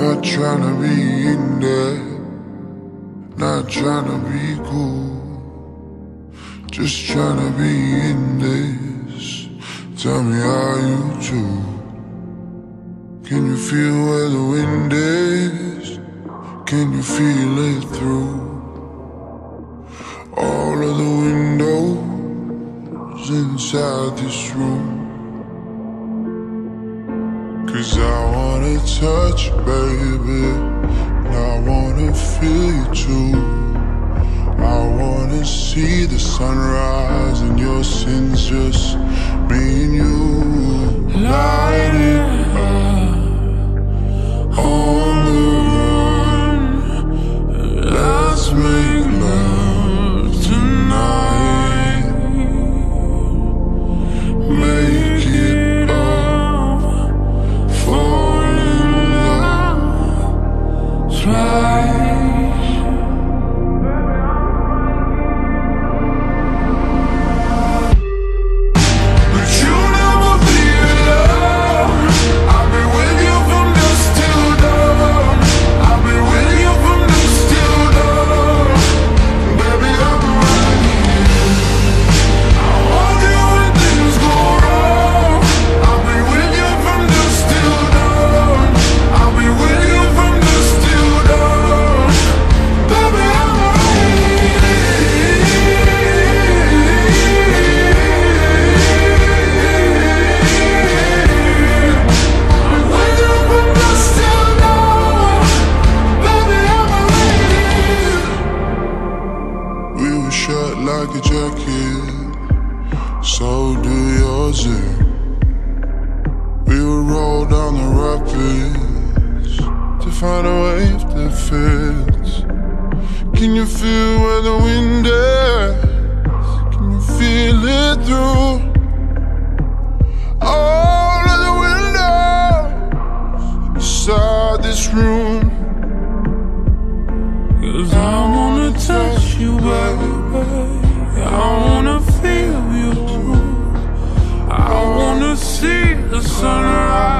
Not trying to be in there, not trying to be cool. Just trying to be in this. Tell me how you do. Can you feel where the wind is? Can you feel it through all of the windows inside this room? Cause I wanna touch you, baby. And I wanna feel you too. I wanna see the sunrise and your sins just and you. Light it were shut like a jacket, so do yours. eh? We would roll down the rapids to find a wave that fits. Can you feel where the wind is? Can you feel it through all of the windows inside this room? Cause I wanna touch you, baby. I wanna feel you too. I wanna see the sunrise